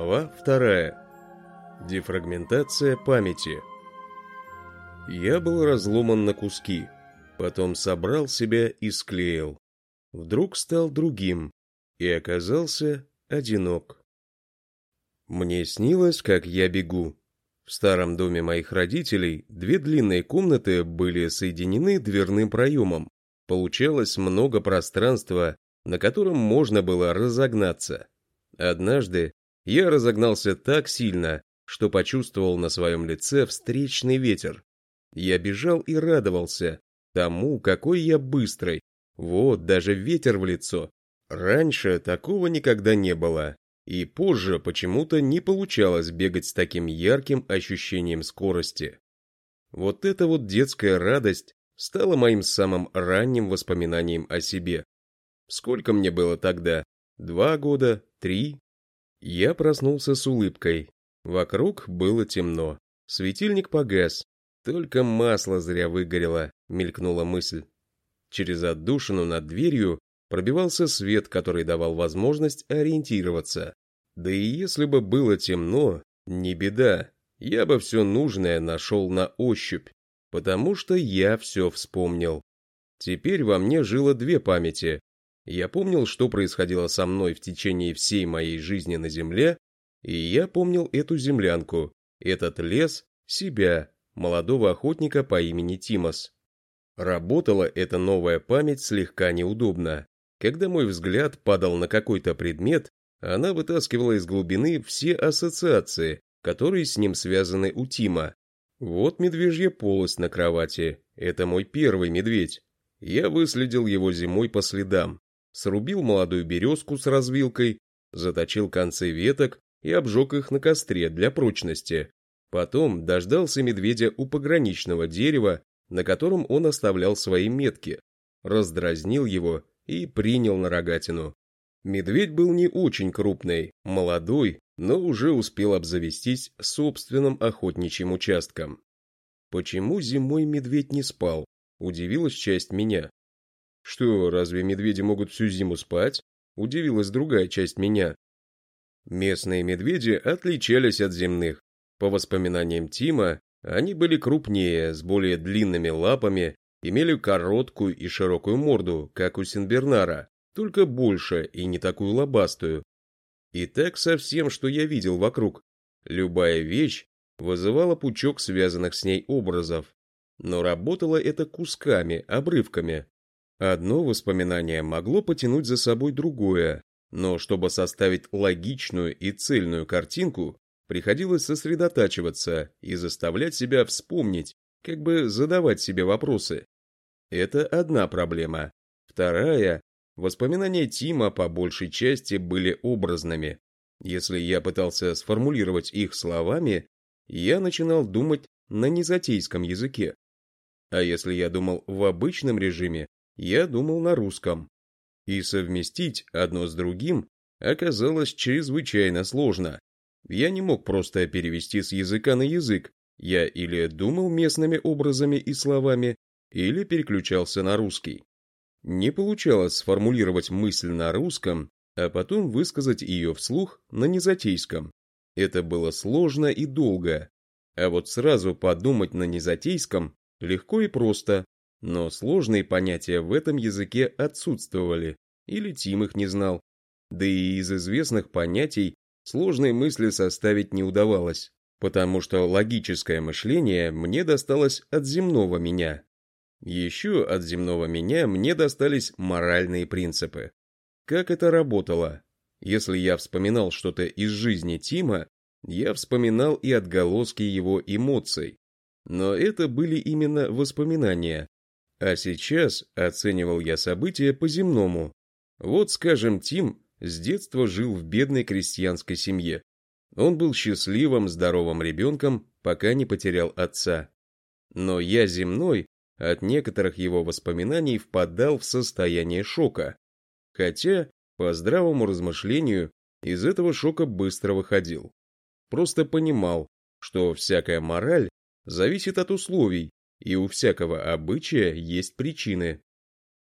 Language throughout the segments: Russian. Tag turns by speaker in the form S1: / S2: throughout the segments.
S1: Глава вторая. Дефрагментация памяти. Я был разломан на куски, потом собрал себя и склеил. Вдруг стал другим и оказался одинок. Мне снилось, как я бегу. В старом доме моих родителей две длинные комнаты были соединены дверным проемом. Получалось много пространства, на котором можно было разогнаться. Однажды я разогнался так сильно, что почувствовал на своем лице встречный ветер. Я бежал и радовался тому, какой я быстрый. Вот, даже ветер в лицо. Раньше такого никогда не было. И позже почему-то не получалось бегать с таким ярким ощущением скорости. Вот эта вот детская радость стала моим самым ранним воспоминанием о себе. Сколько мне было тогда? Два года? Три? Я проснулся с улыбкой. Вокруг было темно. Светильник погас. Только масло зря выгорело, мелькнула мысль. Через отдушину над дверью пробивался свет, который давал возможность ориентироваться. Да и если бы было темно, не беда, я бы все нужное нашел на ощупь, потому что я все вспомнил. Теперь во мне жило две памяти, я помнил, что происходило со мной в течение всей моей жизни на земле, и я помнил эту землянку, этот лес, себя, молодого охотника по имени Тимос. Работала эта новая память слегка неудобно. Когда мой взгляд падал на какой-то предмет, она вытаскивала из глубины все ассоциации, которые с ним связаны у Тима. Вот медвежья полость на кровати. Это мой первый медведь. Я выследил его зимой по следам срубил молодую березку с развилкой, заточил концы веток и обжег их на костре для прочности. Потом дождался медведя у пограничного дерева, на котором он оставлял свои метки, раздразнил его и принял на рогатину. Медведь был не очень крупный, молодой, но уже успел обзавестись собственным охотничьим участком. Почему зимой медведь не спал? Удивилась часть меня. Что, разве медведи могут всю зиму спать? Удивилась другая часть меня. Местные медведи отличались от земных. По воспоминаниям Тима, они были крупнее, с более длинными лапами, имели короткую и широкую морду, как у Синбернара, только больше и не такую лобастую. И так со всем, что я видел вокруг. Любая вещь вызывала пучок связанных с ней образов. Но работало это кусками, обрывками. Одно воспоминание могло потянуть за собой другое, но чтобы составить логичную и цельную картинку, приходилось сосредотачиваться и заставлять себя вспомнить, как бы задавать себе вопросы. Это одна проблема. Вторая – воспоминания Тима по большей части были образными. Если я пытался сформулировать их словами, я начинал думать на незатейском языке. А если я думал в обычном режиме, я думал на русском. И совместить одно с другим оказалось чрезвычайно сложно. Я не мог просто перевести с языка на язык. Я или думал местными образами и словами, или переключался на русский. Не получалось сформулировать мысль на русском, а потом высказать ее вслух на незатейском. Это было сложно и долго. А вот сразу подумать на незатейском легко и просто, но сложные понятия в этом языке отсутствовали, или Тим их не знал. Да и из известных понятий сложные мысли составить не удавалось, потому что логическое мышление мне досталось от земного меня. Еще от земного меня мне достались моральные принципы. Как это работало? Если я вспоминал что-то из жизни Тима, я вспоминал и отголоски его эмоций. Но это были именно воспоминания, а сейчас оценивал я события по-земному. Вот, скажем, Тим с детства жил в бедной крестьянской семье. Он был счастливым, здоровым ребенком, пока не потерял отца. Но я земной от некоторых его воспоминаний впадал в состояние шока. Хотя, по здравому размышлению, из этого шока быстро выходил. Просто понимал, что всякая мораль зависит от условий, и у всякого обычая есть причины.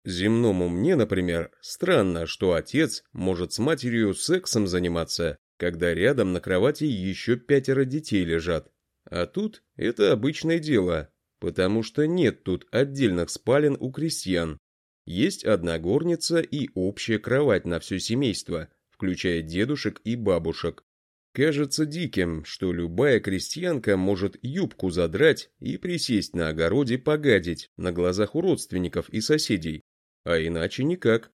S1: Земному мне, например, странно, что отец может с матерью сексом заниматься, когда рядом на кровати еще пятеро детей лежат. А тут это обычное дело, потому что нет тут отдельных спален у крестьян. Есть одна горница и общая кровать на все семейство, включая дедушек и бабушек. Кажется диким, что любая крестьянка может юбку задрать и присесть на огороде погадить на глазах у родственников и соседей, а иначе никак.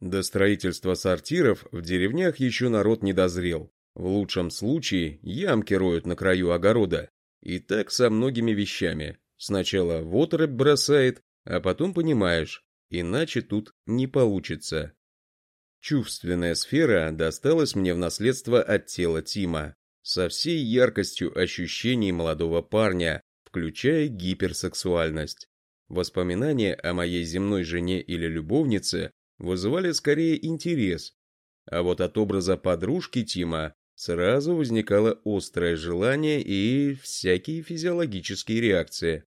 S1: До строительства сортиров в деревнях еще народ не дозрел. В лучшем случае ямки роют на краю огорода. И так со многими вещами. Сначала в бросает, а потом понимаешь, иначе тут не получится. Чувственная сфера досталась мне в наследство от тела Тима, со всей яркостью ощущений молодого парня, включая гиперсексуальность. Воспоминания о моей земной жене или любовнице вызывали скорее интерес, а вот от образа подружки Тима сразу возникало острое желание и всякие физиологические реакции.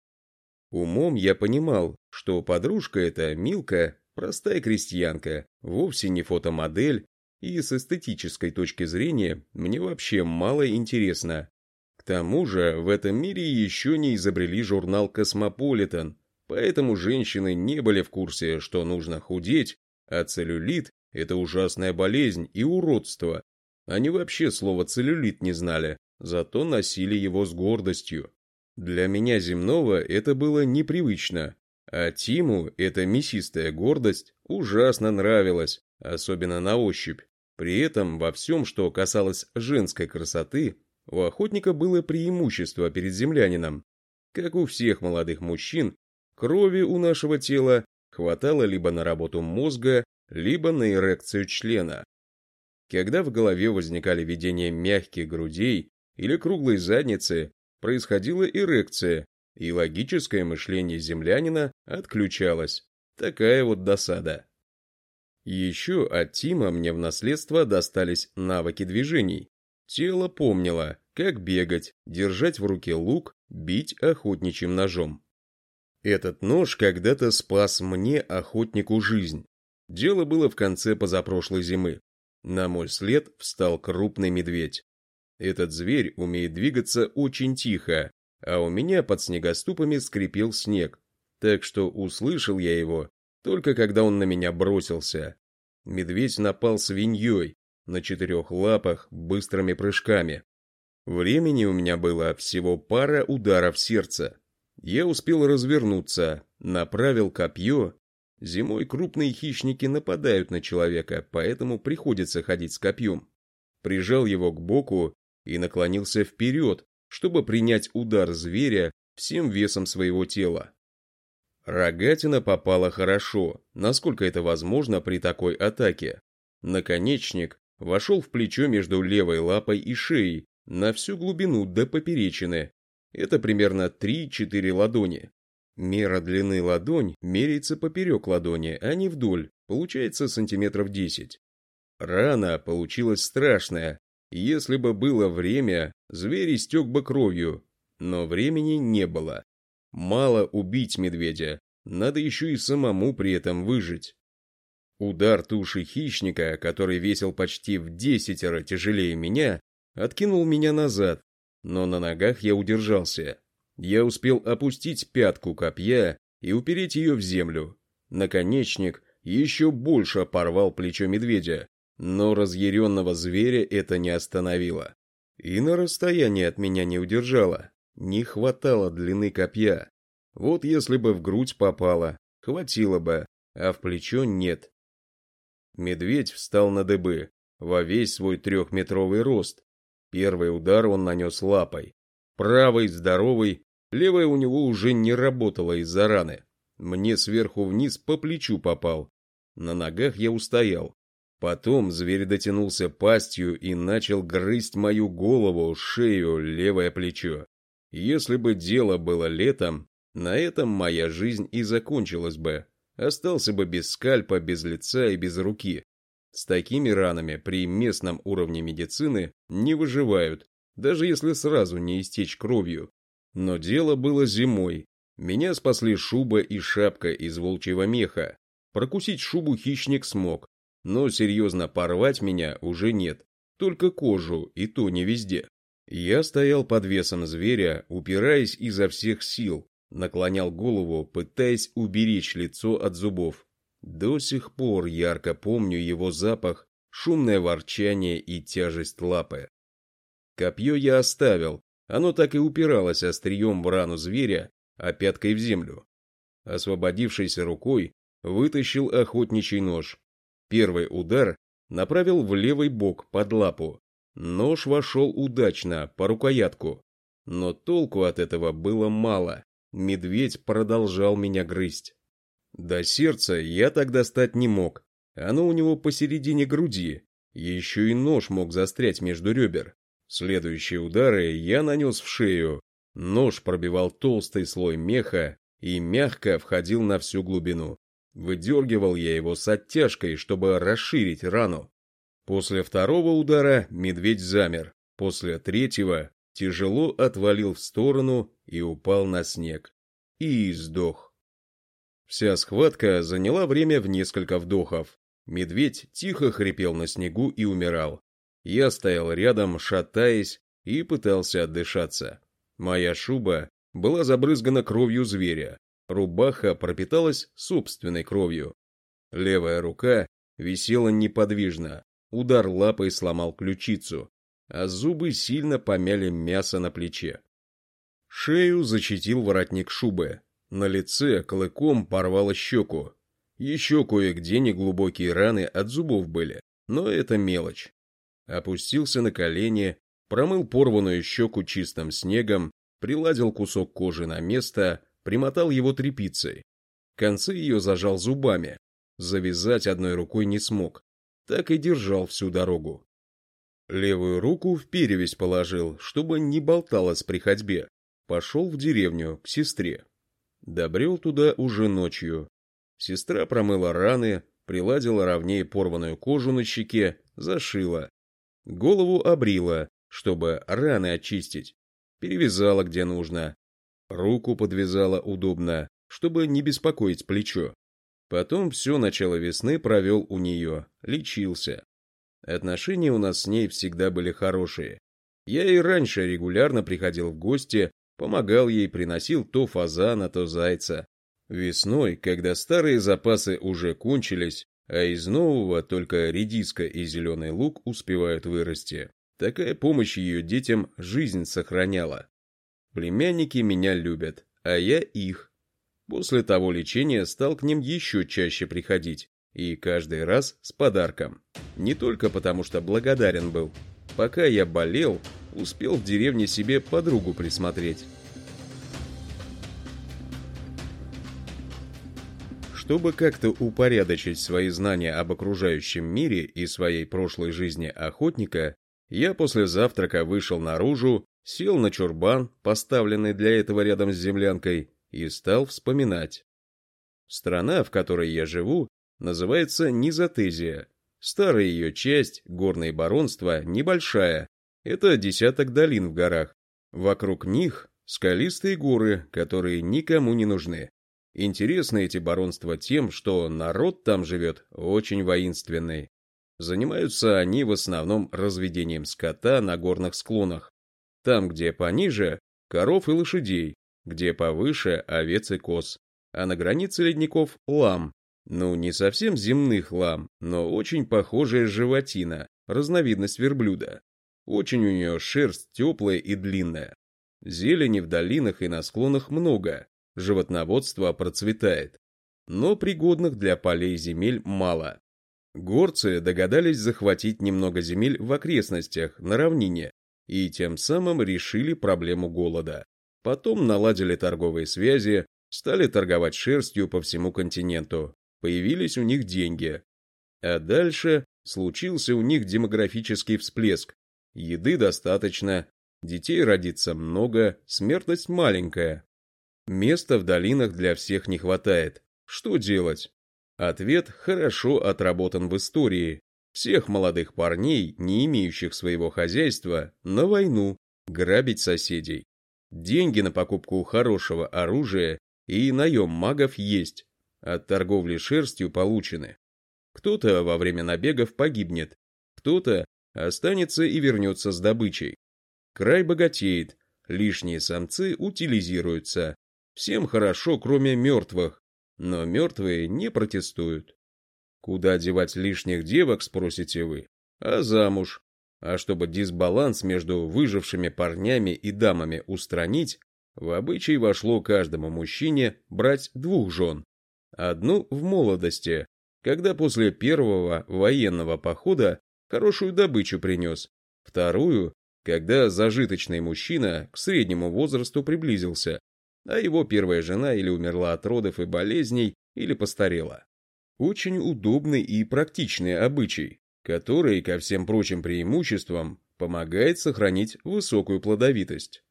S1: Умом я понимал, что подружка эта, Милка, Простая крестьянка, вовсе не фотомодель, и с эстетической точки зрения мне вообще мало интересно. К тому же в этом мире еще не изобрели журнал «Космополитен», поэтому женщины не были в курсе, что нужно худеть, а целлюлит – это ужасная болезнь и уродство. Они вообще слово «целлюлит» не знали, зато носили его с гордостью. Для меня земного это было непривычно, а Тиму эта мясистая гордость ужасно нравилась, особенно на ощупь. При этом во всем, что касалось женской красоты, у охотника было преимущество перед землянином. Как у всех молодых мужчин, крови у нашего тела хватало либо на работу мозга, либо на эрекцию члена. Когда в голове возникали видения мягких грудей или круглой задницы, происходила эрекция, и логическое мышление землянина отключалось. Такая вот досада. Еще от Тима мне в наследство достались навыки движений. Тело помнило, как бегать, держать в руке лук, бить охотничьим ножом. Этот нож когда-то спас мне, охотнику, жизнь. Дело было в конце позапрошлой зимы. На мой след встал крупный медведь. Этот зверь умеет двигаться очень тихо, а у меня под снегоступами скрипел снег, так что услышал я его, только когда он на меня бросился. Медведь напал свиньей, на четырех лапах, быстрыми прыжками. Времени у меня было всего пара ударов сердца. Я успел развернуться, направил копье. Зимой крупные хищники нападают на человека, поэтому приходится ходить с копьем. Прижал его к боку и наклонился вперед, чтобы принять удар зверя всем весом своего тела. Рогатина попала хорошо, насколько это возможно при такой атаке. Наконечник вошел в плечо между левой лапой и шеей на всю глубину до поперечины. Это примерно 3-4 ладони. Мера длины ладонь меряется поперек ладони, а не вдоль, получается сантиметров 10. Рана получилась страшная, если бы было время, зверь истек бы кровью, но времени не было. Мало убить медведя, надо еще и самому при этом выжить. Удар туши хищника, который весил почти в десятеро тяжелее меня, откинул меня назад, но на ногах я удержался. Я успел опустить пятку копья и упереть ее в землю. Наконечник еще больше порвал плечо медведя, но разъяренного зверя это не остановило. И на расстоянии от меня не удержало. Не хватало длины копья. Вот если бы в грудь попало, хватило бы, а в плечо нет. Медведь встал на дыбы, во весь свой трехметровый рост. Первый удар он нанес лапой. Правый, здоровый, левая у него уже не работала из-за раны. Мне сверху вниз по плечу попал. На ногах я устоял, Потом зверь дотянулся пастью и начал грызть мою голову, шею, левое плечо. Если бы дело было летом, на этом моя жизнь и закончилась бы. Остался бы без скальпа, без лица и без руки. С такими ранами при местном уровне медицины не выживают, даже если сразу не истечь кровью. Но дело было зимой. Меня спасли шуба и шапка из волчьего меха. Прокусить шубу хищник смог, но серьезно порвать меня уже нет. только кожу, и то не везде. Я стоял под весом зверя, упираясь изо всех сил, наклонял голову, пытаясь уберечь лицо от зубов. До сих пор ярко помню его запах, шумное ворчание и тяжесть лапы. Копье я оставил, оно так и упиралось острием в рану зверя, а пяткой в землю. Освободившейся рукой вытащил охотничий нож. Первый удар направил в левый бок под лапу. Нож вошел удачно, по рукоятку. Но толку от этого было мало. Медведь продолжал меня грызть. До сердца я так достать не мог. Оно у него посередине груди. Еще и нож мог застрять между ребер. Следующие удары я нанес в шею. Нож пробивал толстый слой меха и мягко входил на всю глубину. Выдергивал я его с оттяжкой, чтобы расширить рану. После второго удара медведь замер. После третьего тяжело отвалил в сторону и упал на снег. И сдох. Вся схватка заняла время в несколько вдохов. Медведь тихо хрипел на снегу и умирал. Я стоял рядом, шатаясь, и пытался отдышаться. Моя шуба была забрызгана кровью зверя, рубаха пропиталась собственной кровью. Левая рука висела неподвижно, удар лапой сломал ключицу, а зубы сильно помяли мясо на плече. Шею зачетил воротник шубы, на лице клыком порвало щеку. Еще кое-где неглубокие раны от зубов были, но это мелочь. Опустился на колени, промыл порванную щеку чистым снегом, приладил кусок кожи на место, примотал его тряпицей. Концы ее зажал зубами. Завязать одной рукой не смог. Так и держал всю дорогу. Левую руку в перевязь положил, чтобы не болталась при ходьбе. Пошел в деревню, к сестре. Добрел туда уже ночью. Сестра промыла раны, приладила ровнее порванную кожу на щеке, зашила. Голову обрила, чтобы раны очистить. Перевязала где нужно, Руку подвязала удобно, чтобы не беспокоить плечо. Потом все начало весны провел у нее, лечился. Отношения у нас с ней всегда были хорошие. Я и раньше регулярно приходил в гости, помогал ей, приносил то фазана, то зайца. Весной, когда старые запасы уже кончились, а из нового только редиска и зеленый лук успевают вырасти, такая помощь ее детям жизнь сохраняла. Племянники меня любят, а я их. После того лечения стал к ним еще чаще приходить, и каждый раз с подарком. Не только потому, что благодарен был. Пока я болел, успел в деревне себе подругу присмотреть. Чтобы как-то упорядочить свои знания об окружающем мире и своей прошлой жизни охотника, я после завтрака вышел наружу сел на чурбан, поставленный для этого рядом с землянкой, и стал вспоминать. Страна, в которой я живу, называется Низотезия. Старая ее часть, горные баронства, небольшая. Это десяток долин в горах. Вокруг них скалистые горы, которые никому не нужны. Интересны эти баронства тем, что народ там живет очень воинственный. Занимаются они в основном разведением скота на горных склонах. Там, где пониже, коров и лошадей, где повыше овец и коз. А на границе ледников лам. Ну, не совсем земных лам, но очень похожая животина, разновидность верблюда. Очень у нее шерсть теплая и длинная. Зелени в долинах и на склонах много, животноводство процветает. Но пригодных для полей земель мало. Горцы догадались захватить немного земель в окрестностях, на равнине, и тем самым решили проблему голода. Потом наладили торговые связи, стали торговать шерстью по всему континенту, появились у них деньги. А дальше случился у них демографический всплеск. Еды достаточно, детей родится много, смертность маленькая. Места в долинах для всех не хватает. Что делать? Ответ хорошо отработан в истории. Всех молодых парней, не имеющих своего хозяйства, на войну, грабить соседей. Деньги на покупку хорошего оружия и наем магов есть, от торговли шерстью получены. Кто-то во время набегов погибнет, кто-то останется и вернется с добычей. Край богатеет, лишние самцы утилизируются. Всем хорошо, кроме мертвых, но мертвые не протестуют. Куда девать лишних девок, спросите вы? А замуж? А чтобы дисбаланс между выжившими парнями и дамами устранить, в обычай вошло каждому мужчине брать двух жен. Одну в молодости, когда после первого военного похода хорошую добычу принес, вторую, когда зажиточный мужчина к среднему возрасту приблизился, а его первая жена или умерла от родов и болезней, или постарела. Очень удобный и практичный обычай, который, ко всем прочим преимуществам, помогает сохранить высокую плодовитость.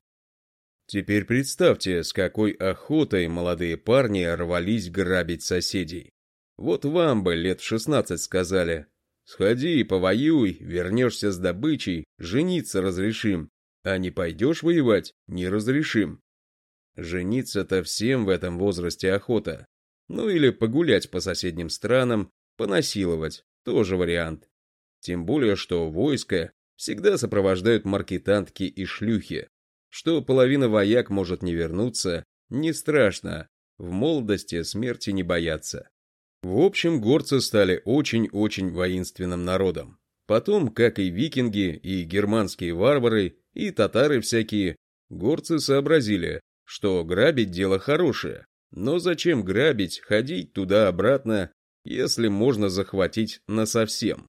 S1: Теперь представьте, с какой охотой молодые парни рвались грабить соседей. Вот вам бы лет в шестнадцать сказали, сходи, повоюй, вернешься с добычей, жениться разрешим, а не пойдешь воевать, не разрешим. Жениться-то всем в этом возрасте охота. Ну или погулять по соседним странам, понасиловать, тоже вариант. Тем более, что войско всегда сопровождают маркетантки и шлюхи. Что половина вояк может не вернуться, не страшно, в молодости смерти не боятся. В общем, горцы стали очень-очень воинственным народом. Потом, как и викинги, и германские варвары, и татары всякие, горцы сообразили, что грабить дело хорошее. Но зачем грабить, ходить туда-обратно, если можно захватить насовсем?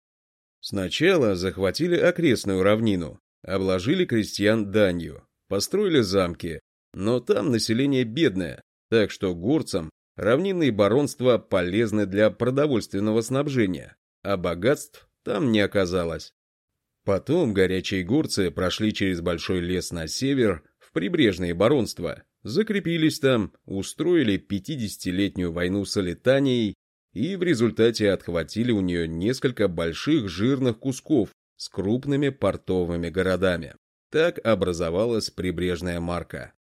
S1: Сначала захватили окрестную равнину, обложили крестьян данью, построили замки, но там население бедное, так что горцам равнинные баронства полезны для продовольственного снабжения, а богатств там не оказалось. Потом горячие горцы прошли через большой лес на север в прибрежные баронства, закрепились там, устроили 50-летнюю войну с Алитанией и в результате отхватили у нее несколько больших жирных кусков с крупными портовыми городами. Так образовалась прибрежная марка.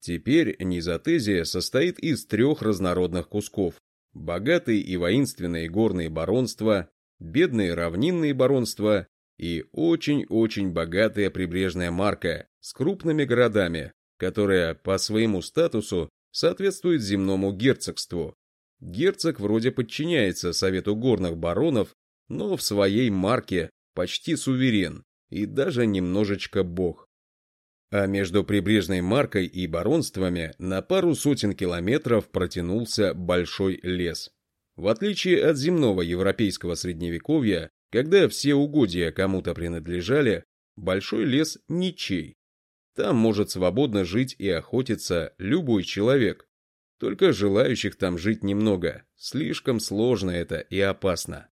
S1: Теперь Низотезия состоит из трех разнородных кусков. Богатые и воинственные горные баронства, бедные равнинные баронства и очень-очень богатая прибрежная марка с крупными городами, которая по своему статусу соответствует земному герцогству, Герцог вроде подчиняется совету горных баронов, но в своей марке почти суверен и даже немножечко бог. А между прибрежной маркой и баронствами на пару сотен километров протянулся большой лес. В отличие от земного европейского средневековья, когда все угодья кому-то принадлежали, большой лес ничей. Там может свободно жить и охотиться любой человек, только желающих там жить немного. Слишком сложно это и опасно.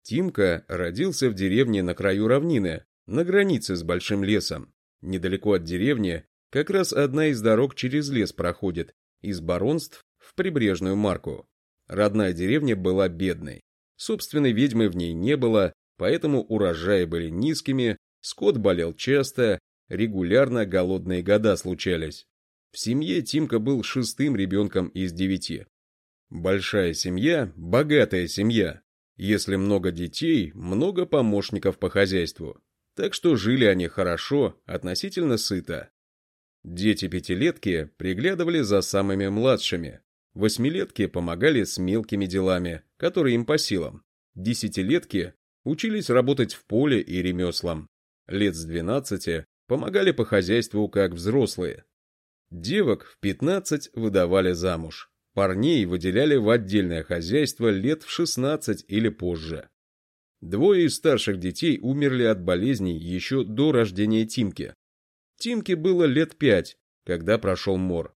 S1: Тимка родился в деревне на краю равнины, на границе с большим лесом. Недалеко от деревни как раз одна из дорог через лес проходит, из баронств в прибрежную марку. Родная деревня была бедной. Собственной ведьмы в ней не было, поэтому урожаи были низкими, скот болел часто, регулярно голодные года случались. В семье Тимка был шестым ребенком из девяти. Большая семья – богатая семья. Если много детей, много помощников по хозяйству. Так что жили они хорошо, относительно сыто. Дети-пятилетки приглядывали за самыми младшими. Восьмилетки помогали с мелкими делами, которые им по силам. Десятилетки учились работать в поле и ремеслам. Лет с двенадцати помогали по хозяйству как взрослые. Девок в 15 выдавали замуж. Парней выделяли в отдельное хозяйство лет в 16 или позже. Двое из старших детей умерли от болезней еще до рождения Тимки. Тимке было лет пять, когда прошел мор.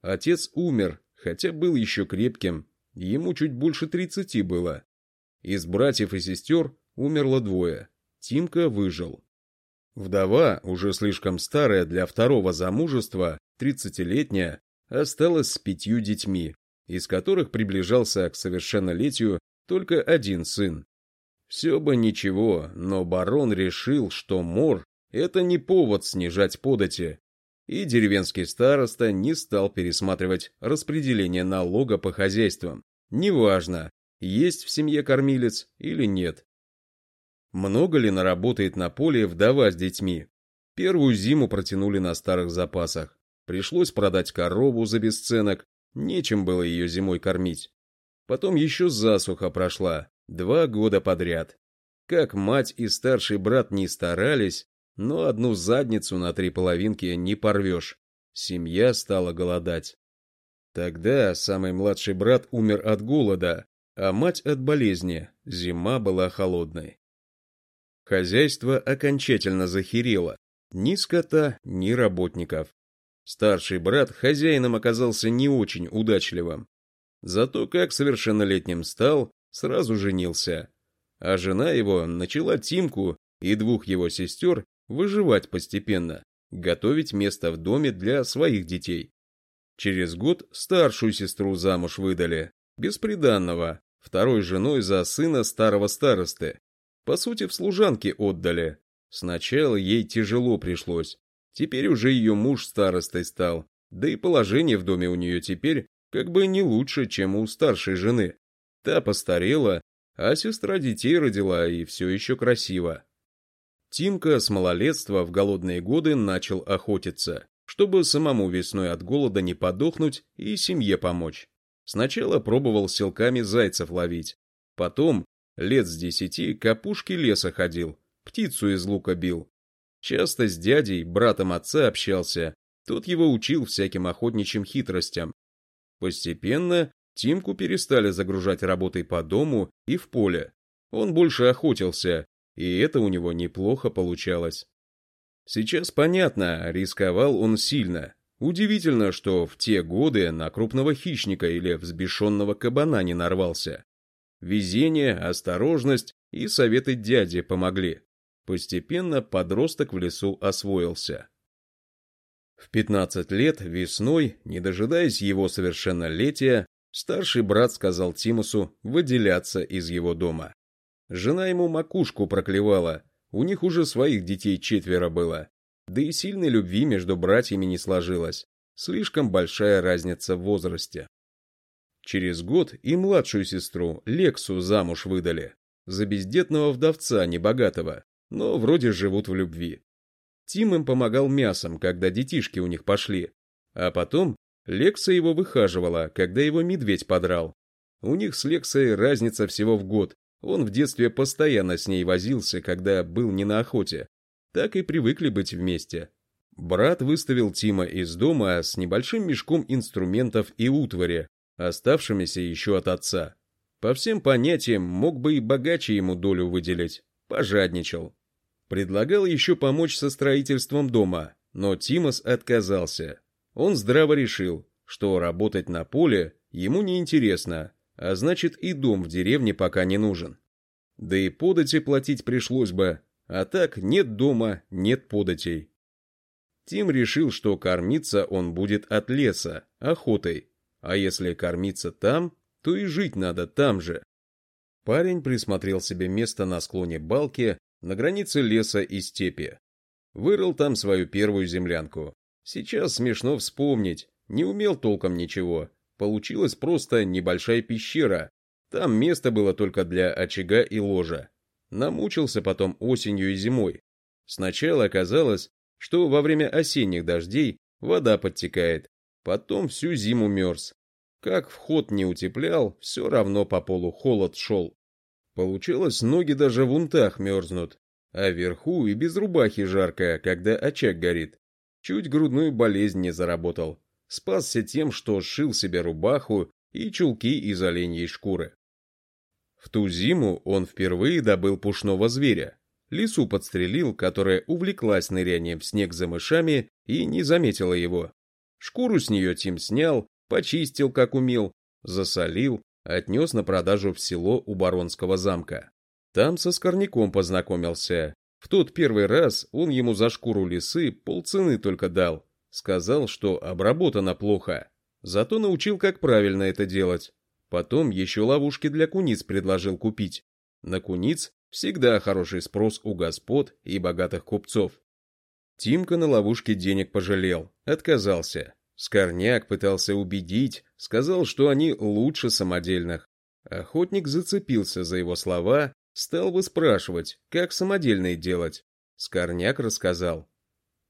S1: Отец умер, хотя был еще крепким, ему чуть больше тридцати было. Из братьев и сестер умерло двое. Тимка выжил. Вдова, уже слишком старая для второго замужества, тридцатилетняя, осталась с пятью детьми, из которых приближался к совершеннолетию только один сын. Все бы ничего, но барон решил, что мор – это не повод снижать подати, и деревенский староста не стал пересматривать распределение налога по хозяйствам. Неважно, есть в семье кормилец или нет. Много ли наработает на поле вдова с детьми? Первую зиму протянули на старых запасах. Пришлось продать корову за бесценок, нечем было ее зимой кормить. Потом еще засуха прошла, два года подряд. Как мать и старший брат не старались, но одну задницу на три половинки не порвешь. Семья стала голодать. Тогда самый младший брат умер от голода, а мать от болезни, зима была холодной. Хозяйство окончательно захерело, ни скота, ни работников. Старший брат хозяином оказался не очень удачливым. Зато как совершеннолетним стал, сразу женился. А жена его начала Тимку и двух его сестер выживать постепенно, готовить место в доме для своих детей. Через год старшую сестру замуж выдали, бесприданного, второй женой за сына старого старосты. По сути, в служанке отдали. Сначала ей тяжело пришлось. Теперь уже ее муж старостой стал. Да и положение в доме у нее теперь как бы не лучше, чем у старшей жены. Та постарела, а сестра детей родила и все еще красиво. Тимка с малолетства в голодные годы начал охотиться чтобы самому весной от голода не подохнуть и семье помочь. Сначала пробовал селками зайцев ловить. Потом, лет с десяти, к опушке леса ходил, птицу из лука бил. Часто с дядей, братом отца общался, тот его учил всяким охотничьим хитростям. Постепенно Тимку перестали загружать работой по дому и в поле. Он больше охотился, и это у него неплохо получалось. Сейчас понятно, рисковал он сильно. Удивительно, что в те годы на крупного хищника или взбешенного кабана не нарвался. Везение, осторожность и советы дяди помогли. Постепенно подросток в лесу освоился. В 15 лет весной, не дожидаясь его совершеннолетия, старший брат сказал Тимусу выделяться из его дома. Жена ему макушку проклевала, у них уже своих детей четверо было. Да и сильной любви между братьями не сложилось. Слишком большая разница в возрасте. Через год и младшую сестру, Лексу, замуж выдали. За бездетного вдовца, небогатого, но вроде живут в любви. Тим им помогал мясом, когда детишки у них пошли. А потом Лекса его выхаживала, когда его медведь подрал. У них с Лексой разница всего в год, он в детстве постоянно с ней возился, когда был не на охоте. Так и привыкли быть вместе. Брат выставил Тима из дома с небольшим мешком инструментов и утвари, оставшимися еще от отца. По всем понятиям мог бы и богаче ему долю выделить. Пожадничал. Предлагал еще помочь со строительством дома, но Тимос отказался. Он здраво решил, что работать на поле ему неинтересно, а значит и дом в деревне пока не нужен. Да и подати платить пришлось бы, а так нет дома, нет податей. Тим решил, что кормиться он будет от леса, охотой, а если кормиться там, то и жить надо там же. Парень присмотрел себе место на склоне балки на границе леса и степи. Вырыл там свою первую землянку. Сейчас смешно вспомнить, не умел толком ничего, Получилась просто небольшая пещера. Там место было только для очага и ложа. Намучился потом осенью и зимой. Сначала оказалось, что во время осенних дождей вода подтекает. Потом всю зиму мерз. Как вход не утеплял, все равно по полу холод шел. Получилось, ноги даже в унтах мерзнут. А вверху и без рубахи жарко, когда очаг горит. Чуть грудную болезнь не заработал спасся тем, что сшил себе рубаху и чулки из оленьей шкуры. В ту зиму он впервые добыл пушного зверя. Лису подстрелил, которая увлеклась нырянием в снег за мышами и не заметила его. Шкуру с нее Тим снял, почистил, как умел, засолил, отнес на продажу в село у Баронского замка. Там со Скорняком познакомился. В тот первый раз он ему за шкуру лисы полцены только дал, Сказал, что обработано плохо, зато научил, как правильно это делать. Потом еще ловушки для куниц предложил купить. На куниц всегда хороший спрос у господ и богатых купцов. Тимка на ловушке денег пожалел, отказался. Скорняк пытался убедить, сказал, что они лучше самодельных. Охотник зацепился за его слова, Стал бы спрашивать, как самодельные делать. Скорняк рассказал.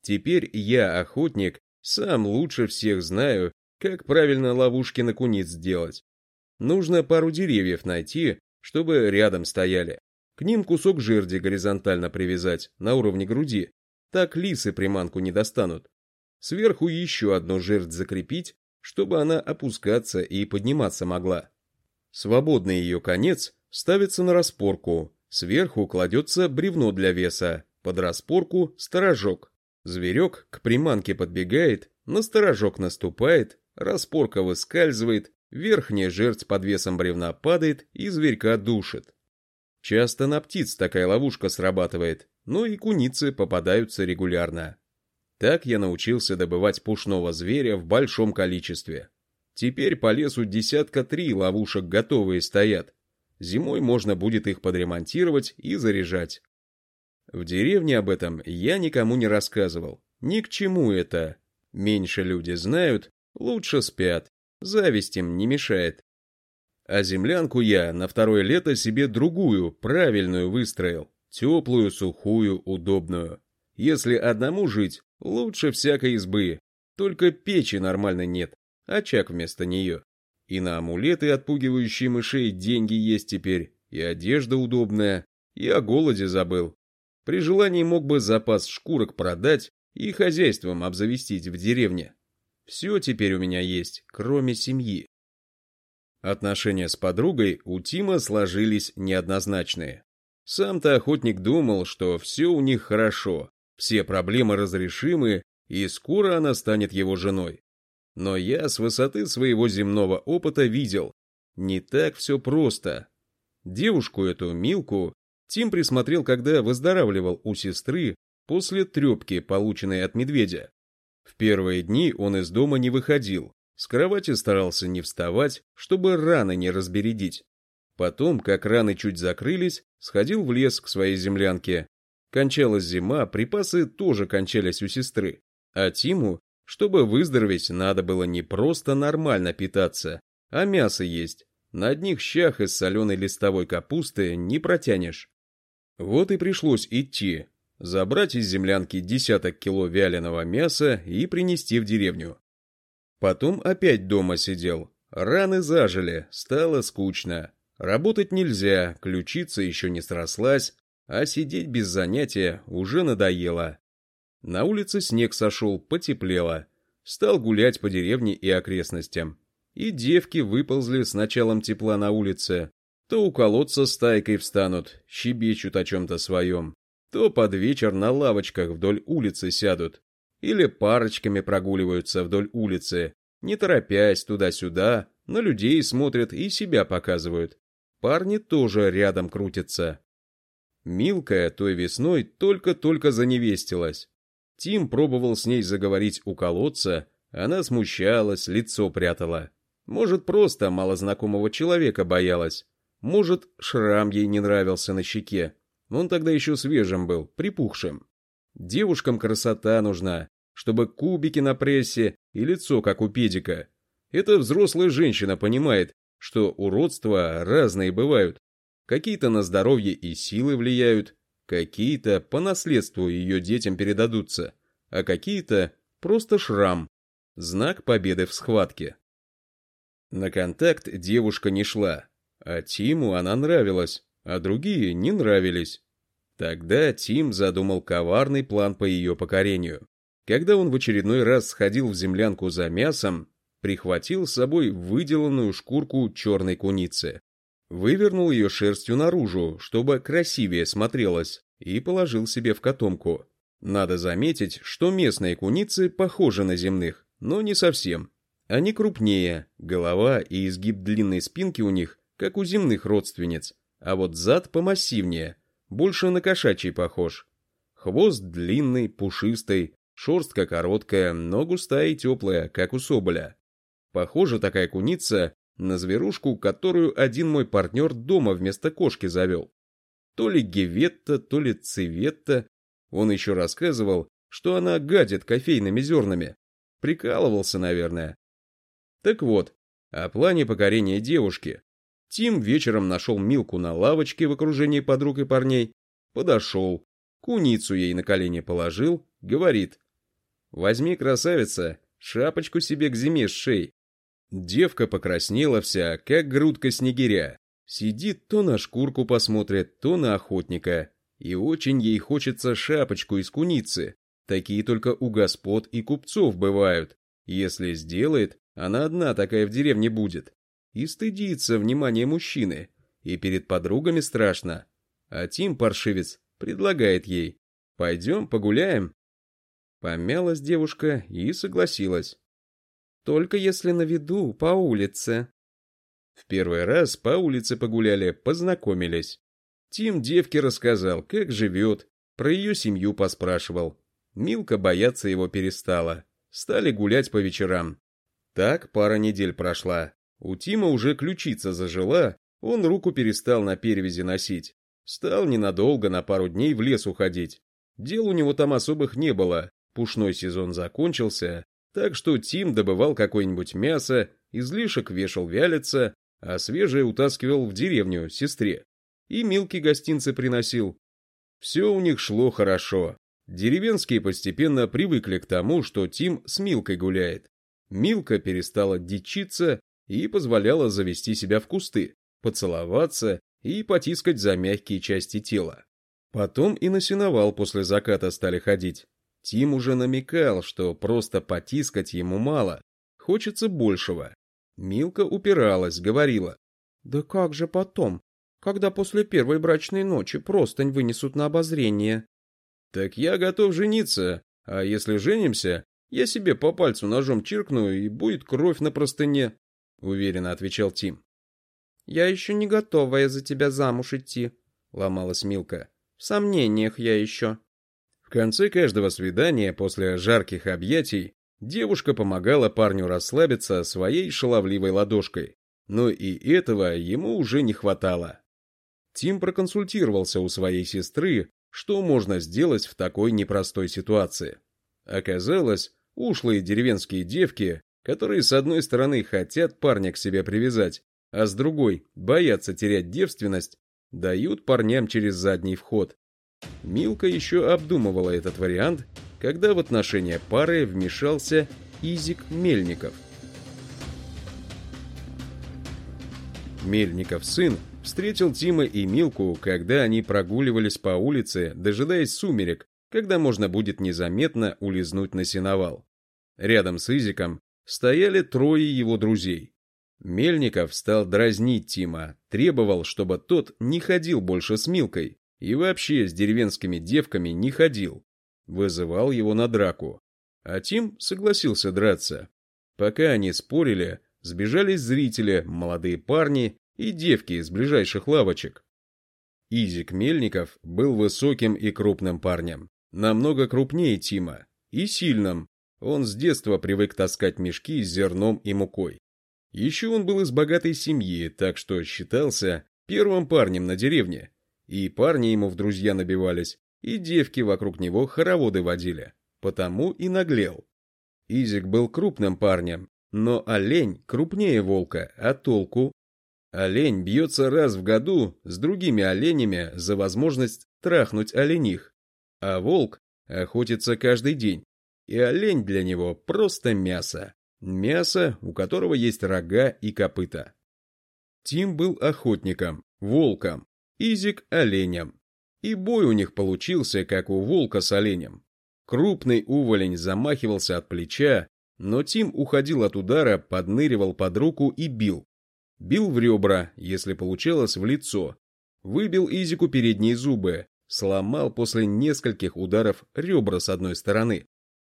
S1: Теперь я, охотник, сам лучше всех знаю, как правильно ловушки на куниц сделать. Нужно пару деревьев найти, чтобы рядом стояли. К ним кусок жерди горизонтально привязать, на уровне груди. Так лисы приманку не достанут. Сверху еще одну жердь закрепить, чтобы она опускаться и подниматься могла. Свободный ее конец ставится на распорку, сверху кладется бревно для веса, под распорку сторожок. Зверек к приманке подбегает, на сторожок наступает, распорка выскальзывает, верхняя жерть под весом бревна падает и зверька душит. Часто на птиц такая ловушка срабатывает, но и куницы попадаются регулярно. Так я научился добывать пушного зверя в большом количестве. Теперь по лесу десятка три ловушек готовые стоят. Зимой можно будет их подремонтировать и заряжать. В деревне об этом я никому не рассказывал. Ни к чему это. Меньше люди знают, лучше спят. Зависть им не мешает. А землянку я на второе лето себе другую, правильную выстроил. Теплую, сухую, удобную. Если одному жить, лучше всякой избы. Только печи нормальной нет, очаг вместо нее. И на амулеты, отпугивающие мышей, деньги есть теперь, и одежда удобная, и о голоде забыл. При желании мог бы запас шкурок продать и хозяйством обзавестись в деревне. Все теперь у меня есть, кроме семьи. Отношения с подругой у Тима сложились неоднозначные. Сам-то охотник думал, что все у них хорошо, все проблемы разрешимы, и скоро она станет его женой. Но я с высоты своего земного опыта видел, не так все просто. Девушку эту, Милку, Тим присмотрел, когда выздоравливал у сестры после трепки, полученной от медведя. В первые дни он из дома не выходил, с кровати старался не вставать, чтобы раны не разбередить. Потом, как раны чуть закрылись, сходил в лес к своей землянке. Кончалась зима, припасы тоже кончались у сестры. А Тиму, чтобы выздороветь, надо было не просто нормально питаться, а мясо есть. На одних щах из соленой листовой капусты не протянешь. Вот и пришлось идти, забрать из землянки десяток кило вяленого мяса и принести в деревню. Потом опять дома сидел. Раны зажили, стало скучно. Работать нельзя, ключица еще не срослась, а сидеть без занятия уже надоело. На улице снег сошел, потеплело. Стал гулять по деревне и окрестностям. И девки выползли с началом тепла на улице, то у колодца стайкой встанут, щебечут о чем-то своем, то под вечер на лавочках вдоль улицы сядут, или парочками прогуливаются вдоль улицы, не торопясь туда-сюда, на людей смотрят и себя показывают. Парни тоже рядом крутятся. Милкая той весной только-только заневестилась. Тим пробовал с ней заговорить у колодца, она смущалась, лицо прятала. Может, просто малознакомого человека боялась. Может, шрам ей не нравился на щеке. Он тогда еще свежим был, припухшим. Девушкам красота нужна, чтобы кубики на прессе и лицо, как у педика. Эта взрослая женщина понимает, что уродства разные бывают. Какие-то на здоровье и силы влияют, какие-то по наследству ее детям передадутся, а какие-то просто шрам, знак победы в схватке. На контакт девушка не шла, а Тиму она нравилась, а другие не нравились. Тогда Тим задумал коварный план по ее покорению. Когда он в очередной раз сходил в землянку за мясом, прихватил с собой выделанную шкурку черной куницы. Вывернул ее шерстью наружу, чтобы красивее смотрелась, и положил себе в котомку. Надо заметить, что местные куницы похожи на земных, но не совсем. Они крупнее, голова и изгиб длинной спинки у них как у земных родственниц, а вот зад помассивнее, больше на кошачий похож. Хвост длинный, пушистый, шерстка короткая, но густая и теплая, как у соболя. Похожа такая куница на зверушку, которую один мой партнер дома вместо кошки завел. То ли геветта, то ли цеветта. Он еще рассказывал, что она гадит кофейными зернами. Прикалывался, наверное. Так вот, о плане покорения девушки. Тим вечером нашел Милку на лавочке в окружении подруг и парней, подошел, куницу ей на колени положил, говорит, «Возьми, красавица, шапочку себе к зиме сшей». Девка покраснела вся, как грудка снегиря. Сидит, то на шкурку посмотрит, то на охотника. И очень ей хочется шапочку из куницы. Такие только у господ и купцов бывают. Если сделает, она одна такая в деревне будет. И стыдится внимания мужчины. И перед подругами страшно. А Тим, паршивец, предлагает ей. «Пойдем погуляем?» Помялась девушка и согласилась. «Только если на виду, по улице». В первый раз по улице погуляли, познакомились. Тим девке рассказал, как живет, про ее семью поспрашивал. Милка бояться его перестала. Стали гулять по вечерам. Так пара недель прошла. У Тима уже ключица зажила, он руку перестал на перевязи носить. Стал ненадолго, на пару дней в лес уходить. Дел у него там особых не было, пушной сезон закончился, так что Тим добывал какое-нибудь мясо, излишек вешал вялиться, а свежее утаскивал в деревню сестре. И Милке гостинцы приносил. Все у них шло хорошо. Деревенские постепенно привыкли к тому, что Тим с Милкой гуляет. Милка перестала дичиться и позволяла завести себя в кусты, поцеловаться и потискать за мягкие части тела. Потом и на сеновал после заката стали ходить. Тим уже намекал, что просто потискать ему мало, хочется большего. Милка упиралась, говорила. «Да как же потом, когда после первой брачной ночи простынь вынесут на обозрение?» «Так я готов жениться, а если женимся, я себе по пальцу ножом чиркну, и будет кровь на простыне», — уверенно отвечал Тим. «Я еще не готовая за тебя замуж идти», — ломалась Милка. «В сомнениях я еще». В конце каждого свидания после жарких объятий Девушка помогала парню расслабиться своей шаловливой ладошкой, но и этого ему уже не хватало. Тим проконсультировался у своей сестры, что можно сделать в такой непростой ситуации. Оказалось, ушлые деревенские девки, которые с одной стороны хотят парня к себе привязать, а с другой боятся терять девственность, дают парням через задний вход. Милка еще обдумывала этот вариант когда в отношения пары вмешался Изик Мельников. Мельников сын встретил Тима и Милку, когда они прогуливались по улице, дожидаясь сумерек, когда можно будет незаметно улизнуть на сеновал. Рядом с Изиком стояли трое его друзей. Мельников стал дразнить Тима, требовал, чтобы тот не ходил больше с Милкой и вообще с деревенскими девками не ходил вызывал его на драку. А Тим согласился драться. Пока они спорили, сбежались зрители, молодые парни и девки из ближайших лавочек. Изик Мельников был высоким и крупным парнем, намного крупнее Тима, и сильным. Он с детства привык таскать мешки с зерном и мукой. Еще он был из богатой семьи, так что считался первым парнем на деревне. И парни ему в друзья набивались, и девки вокруг него хороводы водили, потому и наглел. Изик был крупным парнем, но олень крупнее волка, а толку? Олень бьется раз в году с другими оленями за возможность трахнуть олених, а волк охотится каждый день, и олень для него просто мясо. Мясо, у которого есть рога и копыта. Тим был охотником, волком, Изик – оленем. И бой у них получился, как у волка с оленем. Крупный уволень замахивался от плеча, но Тим уходил от удара, подныривал под руку и бил. Бил в ребра, если получалось, в лицо. Выбил Изику передние зубы, сломал после нескольких ударов ребра с одной стороны.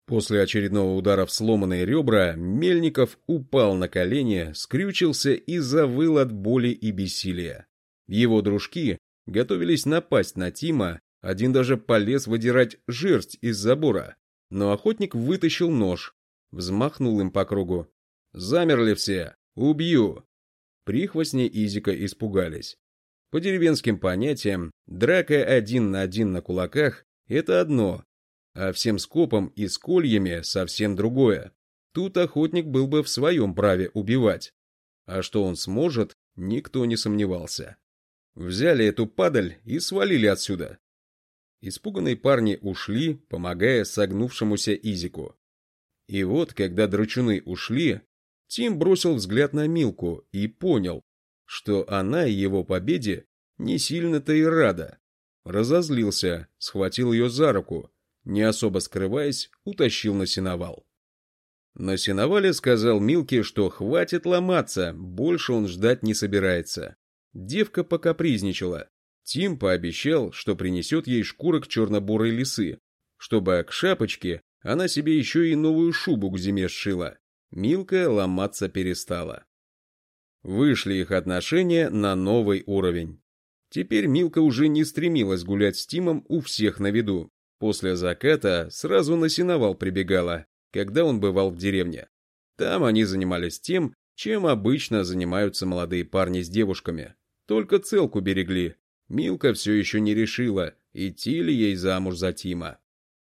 S1: После очередного удара в сломанные ребра Мельников упал на колени, скрючился и завыл от боли и бессилия. Его дружки, готовились напасть на Тима, один даже полез выдирать жерсть из забора, но охотник вытащил нож, взмахнул им по кругу. «Замерли все! Убью!» Прихвостни Изика испугались. По деревенским понятиям, драка один на один на кулаках – это одно, а всем скопом и с кольями совсем другое. Тут охотник был бы в своем праве убивать. А что он сможет, никто не сомневался. Взяли эту падаль и свалили отсюда. Испуганные парни ушли, помогая согнувшемуся Изику. И вот, когда драчуны ушли, Тим бросил взгляд на Милку и понял, что она его победе не сильно-то и рада. Разозлился, схватил ее за руку, не особо скрываясь, утащил на сеновал. На сеновале сказал Милке, что хватит ломаться, больше он ждать не собирается. Девка покапризничала. Тим пообещал, что принесет ей шкурок черно-бурой лисы, чтобы к шапочке она себе еще и новую шубу к зиме сшила. Милка ломаться перестала. Вышли их отношения на новый уровень. Теперь Милка уже не стремилась гулять с Тимом у всех на виду. После заката сразу на сеновал прибегала, когда он бывал в деревне. Там они занимались тем, чем обычно занимаются молодые парни с девушками. Только целку берегли. Милка все еще не решила, идти ли ей замуж за Тима.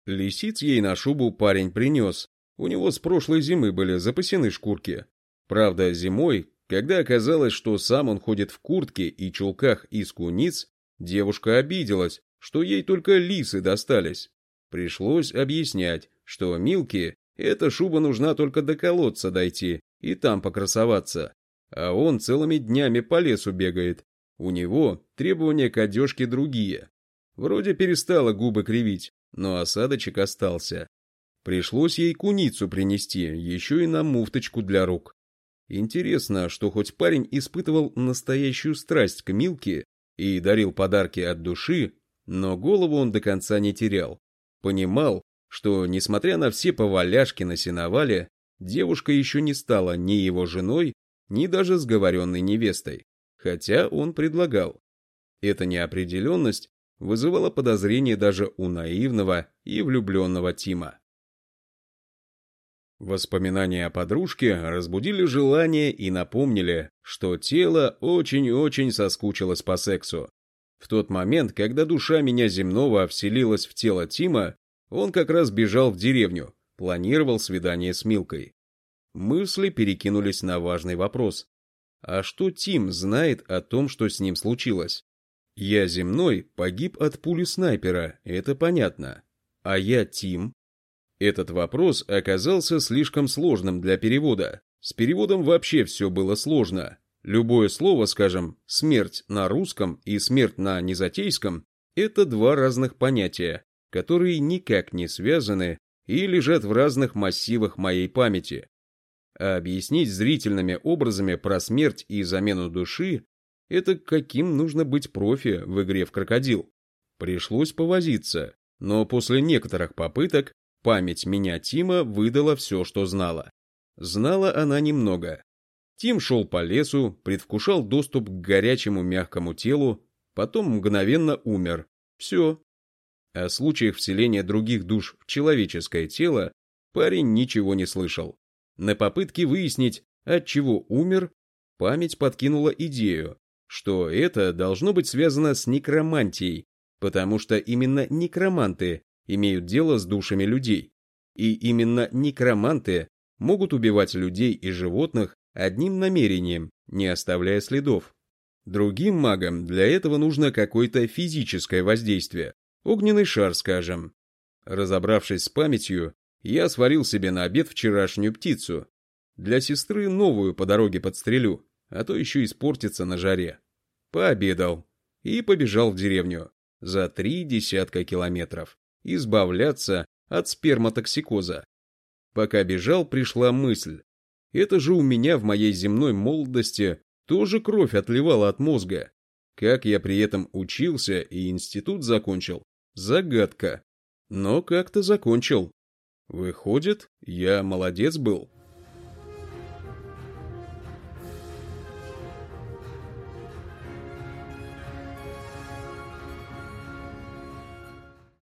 S1: Лисиц ей на шубу парень принес. У него с прошлой зимы были запасены шкурки. Правда, зимой когда оказалось, что сам он ходит в куртке и чулках из куниц, девушка обиделась, что ей только лисы достались. Пришлось объяснять, что Милке эта шуба нужна только до колодца дойти и там покрасоваться, а он целыми днями по лесу бегает. У него требования к одежке другие. Вроде перестала губы кривить, но осадочек остался. Пришлось ей куницу принести, еще и на муфточку для рук. Интересно, что хоть парень испытывал настоящую страсть к Милке и дарил подарки от души, но голову он до конца не терял. Понимал, что, несмотря на все поваляшки на сеновале, девушка еще не стала ни его женой, ни даже сговоренной невестой, хотя он предлагал. Эта неопределенность вызывала подозрение даже у наивного и влюбленного Тима. Воспоминания о подружке разбудили желание и напомнили, что тело очень-очень соскучилось по сексу. В тот момент, когда душа меня земного вселилась в тело Тима, он как раз бежал в деревню, планировал свидание с Милкой. Мысли перекинулись на важный вопрос. А что Тим знает о том, что с ним случилось? Я земной погиб от пули снайпера, это понятно. А я Тим, этот вопрос оказался слишком сложным для перевода. С переводом вообще все было сложно. Любое слово, скажем, «смерть» на русском и «смерть» на незатейском – это два разных понятия, которые никак не связаны и лежат в разных массивах моей памяти. А объяснить зрительными образами про смерть и замену души – это каким нужно быть профи в игре в крокодил. Пришлось повозиться, но после некоторых попыток Память меня Тима выдала все, что знала. Знала она немного. Тим шел по лесу, предвкушал доступ к горячему мягкому телу, потом мгновенно умер. Все. О случаях вселения других душ в человеческое тело парень ничего не слышал. На попытке выяснить, от чего умер, память подкинула идею, что это должно быть связано с некромантией, потому что именно некроманты имеют дело с душами людей. И именно некроманты могут убивать людей и животных одним намерением, не оставляя следов. Другим магам для этого нужно какое-то физическое воздействие, огненный шар, скажем. Разобравшись с памятью, я сварил себе на обед вчерашнюю птицу. Для сестры новую по дороге подстрелю, а то еще испортится на жаре. Пообедал и побежал в деревню за три десятка километров избавляться от сперматоксикоза. Пока бежал, пришла мысль. Это же у меня в моей земной молодости тоже кровь отливала от мозга. Как я при этом учился и институт закончил, загадка. Но как-то закончил. Выходит, я молодец был.